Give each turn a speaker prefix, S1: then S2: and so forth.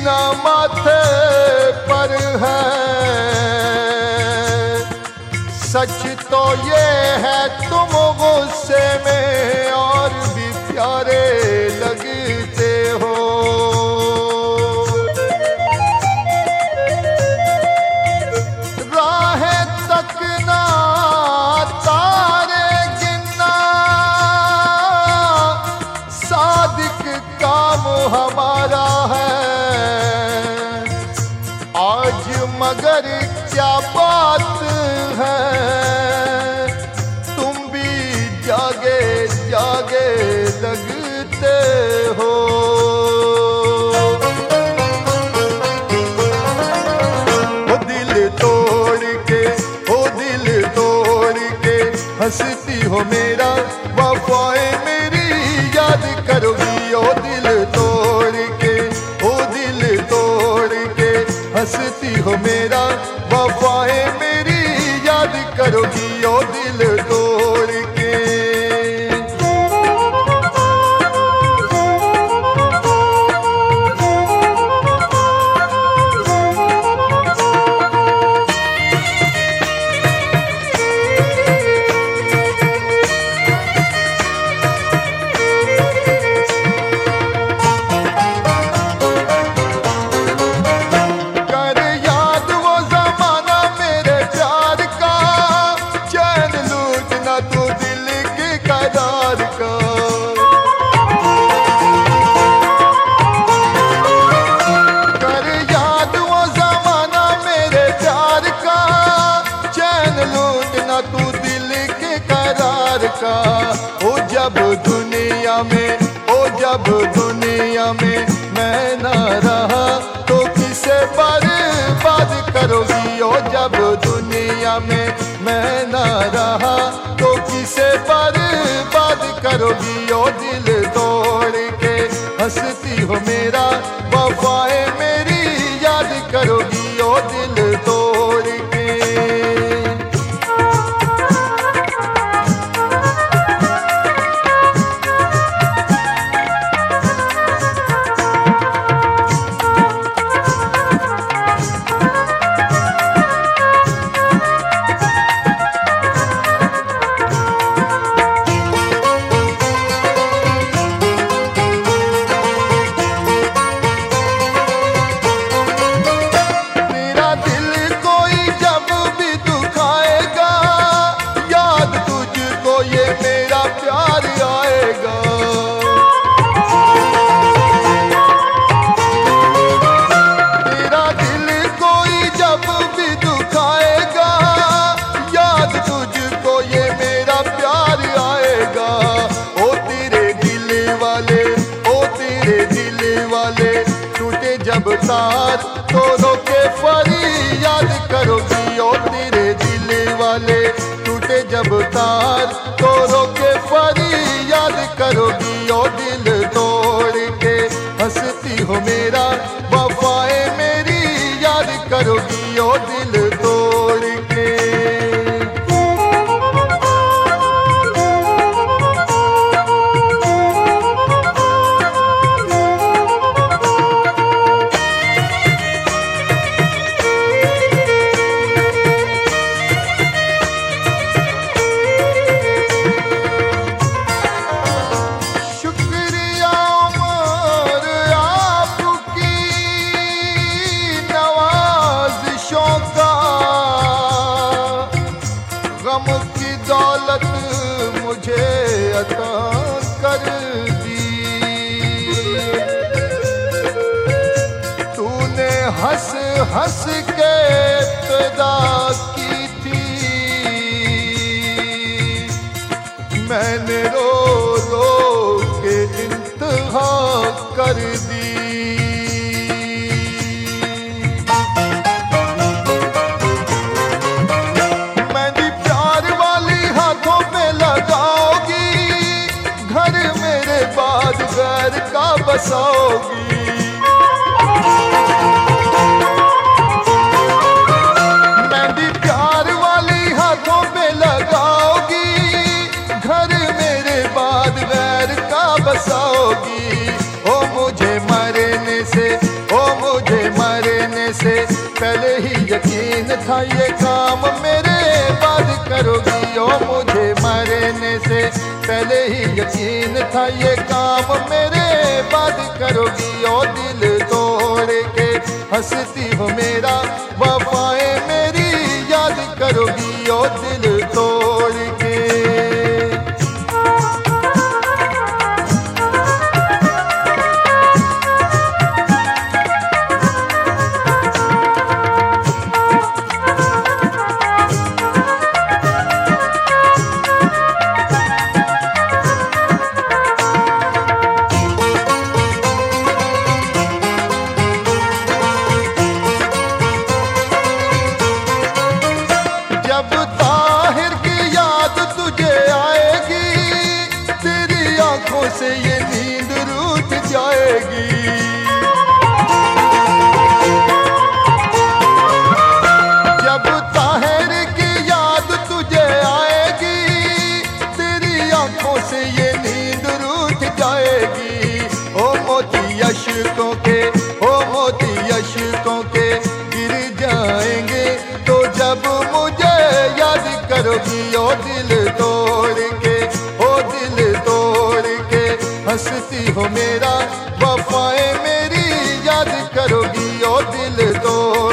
S1: सीना माथे पर है। सच तो ये है, तुम गुस्से में और भी प्यारे लगते हो। राह तक ना तारे गिनना, सादिक काम हमारा जागे लगते हो। दिल तोड़ के, ओ दिल तोड़ के हंसती हो मेरा, वफाए मेरी याद करोगी ओ दिल तोड़ के, ओ दिल तोड़ के हंसती हो मेरा, वफाए मेरी याद करोगी ओ दिल तोड़ का ओ जब दुनिया में ओ जब दुनिया में मैं ना रहा तो किसे बर्बाद करोगी? ओ जब दुनिया में मैं ना रहा तो किसे बर्बाद करोगी? ओ दिल तोड़ के हंसती हो मेरा वफाए तार हंस के पैदा की थी। मैंने रो रो के इंतहा कर दी। मेहंदी मरने से, ओ मुझे मरने से, पहले ही यकीन था ये काम मेरे बाद करोगी। ओ मुझे मरने से, पहले ही यकीन था ये काम मेरे बाद करोगी। ओ दिल तोड़ के हंसती हो मेरा आँखों से ये नींद रूठ जाएगी। जब ताहिर की याद तुझे आएगी, तेरी आँखों से ये नींद रूठ जाएगी। ओ मोती अशकों के, ओ मोती अशकों के गिर जाएँगे। तो जब मुझे याद करोगी, ओ दिल तोड़ के, ओ दिल हंसती हो मेरा वफाएँ मेरी याद करोगी ओ दिल तोड़